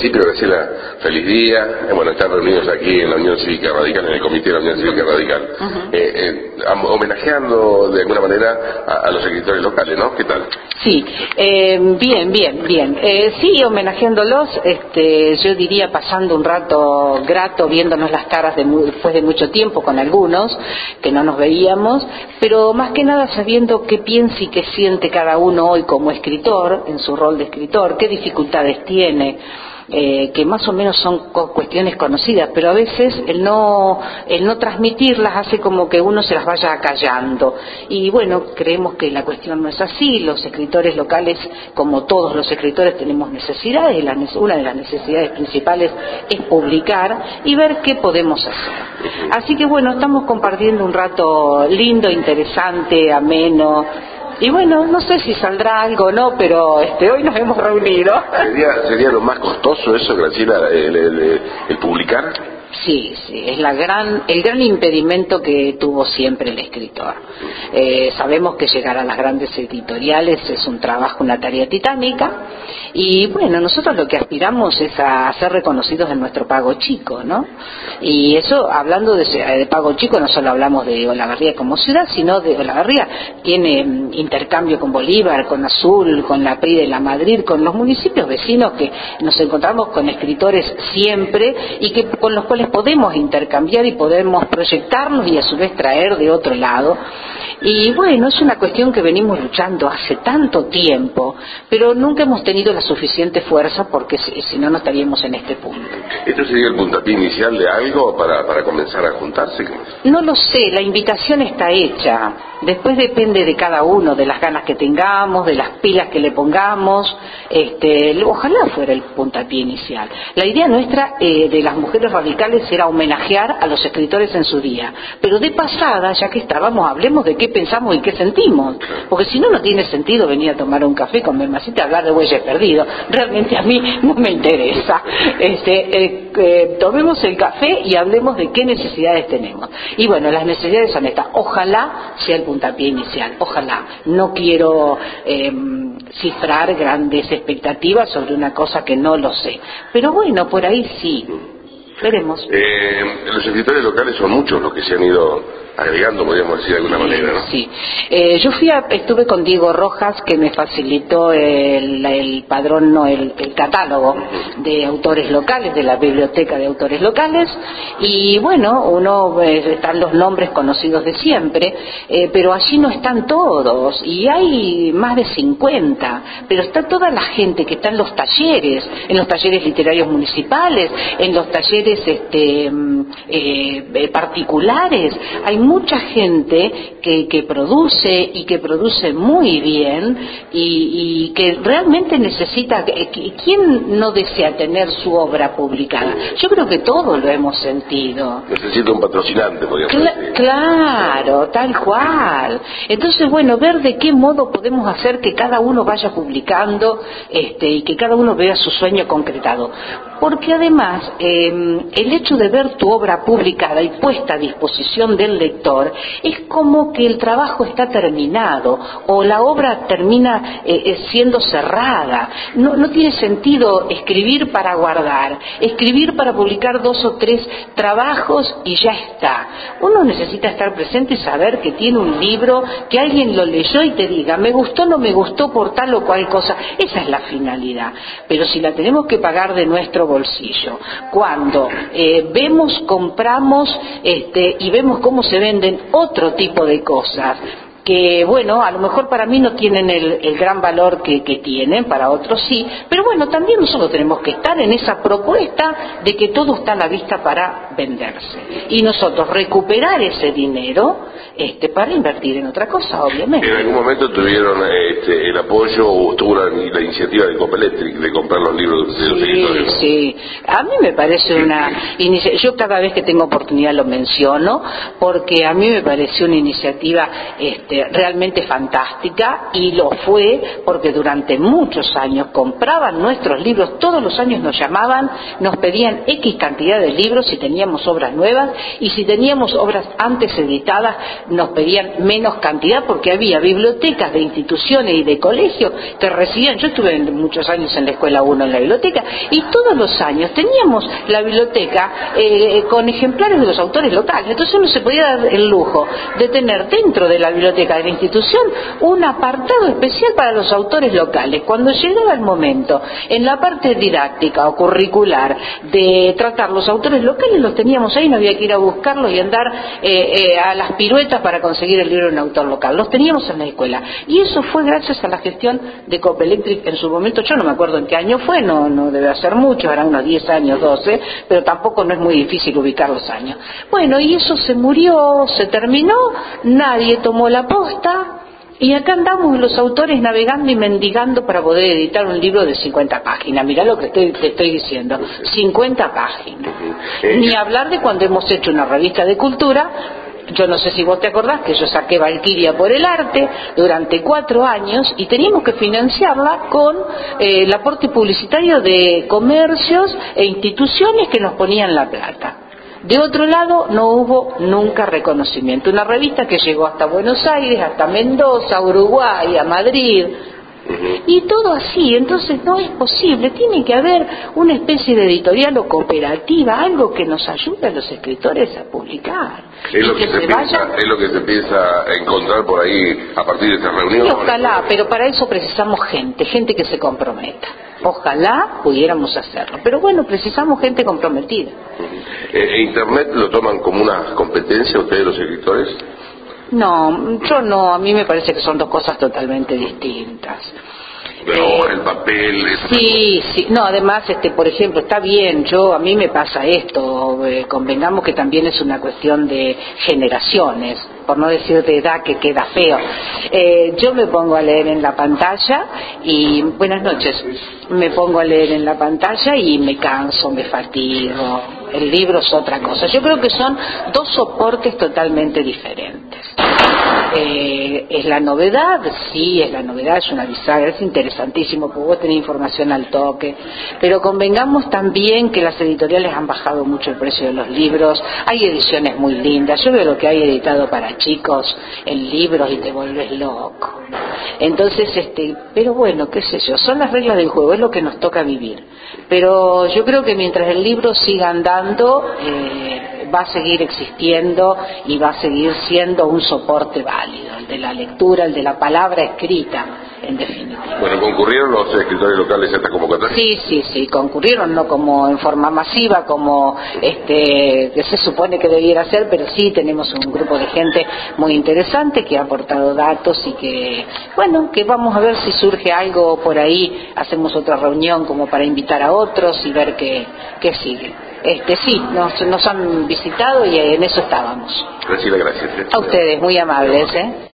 principio, Graciela, feliz día. Eh, bueno, están reunidos aquí en la Unión Cívica Radical, en el Comité de la Unión Cívica Radical, eh, eh, homenajeando de alguna manera a, a los escritores locales, ¿no? ¿Qué tal? Sí, eh, bien, bien, bien. Eh, sí, homenajeándolos, este, yo diría pasando un rato grato, viéndonos las caras de mu- después de mucho tiempo con algunos que no nos veíamos, pero más que nada sabiendo qué piensa y qué siente cada uno hoy como escritor, en su rol de escritor, qué dificultades tiene. Eh, que más o menos son co- cuestiones conocidas, pero a veces el no, el no transmitirlas hace como que uno se las vaya acallando. Y bueno, creemos que la cuestión no es así. Los escritores locales, como todos los escritores, tenemos necesidades. y una de las necesidades principales es publicar y ver qué podemos hacer. Así que bueno, estamos compartiendo un rato lindo, interesante, ameno. Y bueno, no sé si saldrá algo o no, pero este, hoy nos hemos reunido. ¿Sería, sería lo más costoso eso, Graciela, el, el- el publicar? Sí, sí, es la gran, el gran impedimento que tuvo siempre el escritor. Eh, sabemos que llegar a las grandes editoriales es un trabajo, una tarea titánica, y bueno, nosotros lo que aspiramos es a ser reconocidos en nuestro pago chico, ¿no? Y eso, hablando de, pago chico, no solo hablamos de Olavarría como ciudad, sino de Olavarría tiene mm, intercambio con Bolívar, con Azul, con la PRI de la Madrid, con los municipios vecinos que nos encontramos con escritores siempre y que con los cuales podemos intercambiar y podemos proyectarnos y a su vez traer de otro lado. Y bueno, es una cuestión que venimos luchando hace tanto tiempo, pero nunca hemos tenido la suficiente fuerza porque si, si no, no estaríamos en este punto. ¿Esto sería el puntapié inicial de algo para, para comenzar a juntarse? No lo sé, la invitación está hecha. Después depende de cada uno, de las ganas que tengamos, de las pilas que le pongamos. Este, ojalá fuera el puntapié inicial. La idea nuestra eh, de las mujeres radicales era homenajear a los escritores en su día. Pero de pasada, ya que estábamos, hablemos de qué pensamos y qué sentimos. Porque si no, no tiene sentido venir a tomar un café con mi hermacita a hablar de bueyes perdidos. Realmente a mí no me interesa. Este, eh, eh, tomemos el café y hablemos de qué necesidades tenemos. Y bueno, las necesidades son estas. Ojalá sea el puntapié inicial. Ojalá. No quiero eh, cifrar grandes expectativas sobre una cosa que no lo sé. Pero bueno, por ahí sí. Veremos. Eh, los escritores locales son muchos los que se han ido agregando, podríamos decir de alguna manera, ¿no? Sí. Eh, yo fui a- estuve con Diego Rojas que me facilitó el, el padrón, no, el, el catálogo de autores locales, de la biblioteca de autores locales, y bueno, uno eh, están los nombres conocidos de siempre, eh, pero allí no están todos, y hay más de 50, pero está toda la gente que está en los talleres, en los talleres literarios municipales, en los talleres este, mm, eh, particulares, hay mucha gente que, que produce y que produce muy bien y, y que realmente necesita, ¿quién no desea tener su obra publicada? Yo creo que todos lo hemos sentido. Necesita un patrocinante, podríamos Cla- decir. claro, tal cual. Entonces, bueno, ver de qué modo podemos hacer que cada uno vaya publicando este, y que cada uno vea su sueño concretado. Porque además, eh, el hecho de ver tu obra publicada y puesta a disposición del lector es como que el trabajo está terminado o la obra termina eh, eh, siendo cerrada. No, no tiene sentido escribir para guardar, escribir para publicar dos o tres trabajos y ya está. Uno necesita estar presente y saber que tiene un libro, que alguien lo leyó y te diga, me gustó, no me gustó por tal o cual cosa. Esa es la finalidad. Pero si la tenemos que pagar de nuestro bolsillo, cuando eh, vemos, compramos este, y vemos cómo se venden otro tipo de cosas, que bueno, a lo mejor para mí no tienen el, gran valor que tienen, para otros sí, pero bueno, también nosotros tenemos que estar en esa propuesta de que todo está a la vista para venderse. Y nosotros recuperar ese dinero este, para invertir en otra cosa, obviamente. En algún momento tuvieron este, el apoyo o tuvo la, la iniciativa de Copelectric de comprar los libros de los escritores. ¿no? Sí, sí. A mí me parece una Yo cada vez que tengo oportunidad lo menciono porque a mí me pareció una iniciativa este, realmente fantástica y lo fue porque durante muchos años compraban nuestros libros, todos los años nos llamaban, nos pedían X cantidad de libros si teníamos obras nuevas y si teníamos obras antes editadas nos pedían menos cantidad porque había bibliotecas de instituciones y de colegios que recibían, yo estuve muchos años en la escuela 1 en la biblioteca y todos los años teníamos la biblioteca eh, con ejemplares de los autores locales, entonces uno se podía dar el lujo de tener dentro de la biblioteca de la institución un apartado especial para los autores locales. Cuando llegaba el momento, en la parte didáctica o curricular, de tratar los autores locales, los teníamos ahí, no había que ir a buscarlos y andar eh, eh, a las piruetas para conseguir el libro de un autor local. Los teníamos en la escuela. Y eso fue gracias a la gestión de Copelectric en su momento. Yo no me acuerdo en qué año fue, no, no debe ser mucho, eran unos 10 años, 12, pero tampoco no es muy difícil ubicar los años. Bueno, y eso se murió, se terminó, nadie tomó la posta, y acá andamos los autores navegando y mendigando para poder editar un libro de 50 páginas. Mirá lo que estoy, te estoy diciendo. 50 páginas. Ni hablar de cuando hemos hecho una revista de cultura. Yo no sé si vos te acordás que yo saqué Valquiria por el arte durante cuatro años y teníamos que financiarla con eh, el aporte publicitario de comercios e instituciones que nos ponían la plata. De otro lado, no hubo nunca reconocimiento. Una revista que llegó hasta Buenos Aires, hasta Mendoza, Uruguay, a Madrid, y todo así, entonces no es posible, tiene que haber una especie de editorial o cooperativa, algo que nos ayude a los escritores a publicar. Es lo que, se, piensa, es lo que se empieza a encontrar por ahí a partir de esta reunión. ojalá, pero para eso precisamos gente, gente que se comprometa. Ojalá pudiéramos hacerlo. Pero bueno, precisamos gente comprometida. Eh, ¿Internet lo toman como una competencia ustedes los escritores? No, yo no, a mí me parece que son dos cosas totalmente distintas. Pero el papel es sí sí. No además este por ejemplo está bien. Yo a mí me pasa esto eh, convengamos que también es una cuestión de generaciones por no decir de edad que queda feo. Eh, yo me pongo a leer en la pantalla y buenas noches me pongo a leer en la pantalla y me canso me fatigo. El libro es otra cosa. Yo creo que son dos soportes totalmente diferentes eh, es la novedad, sí, es la novedad, es una bisagra, es interesantísimo, porque vos tenés información al toque, pero convengamos también que las editoriales han bajado mucho el precio de los libros, hay ediciones muy lindas, yo veo lo que hay editado para chicos en libros y te vuelves loco. Entonces, este, pero bueno, qué sé yo, son las reglas del juego, es lo que nos toca vivir. Pero yo creo que mientras el libro siga andando, eh, va a seguir existiendo y va a seguir siendo un soporte válido, el de la lectura, el de la palabra escrita, en definitiva. Bueno, ¿concurrieron los escritores locales a esta convocatoria? Sí, sí, sí, concurrieron, no como en forma masiva, como este, que se supone que debiera ser, pero sí tenemos un grupo de gente muy interesante que ha aportado datos y que, bueno, que vamos a ver si surge algo por ahí, hacemos otra reunión como para invitar a otros y ver qué, qué sigue. Este, sí, nos, nos han visitado y en eso estábamos. Recibe gracias. A ustedes, muy amables. ¿eh?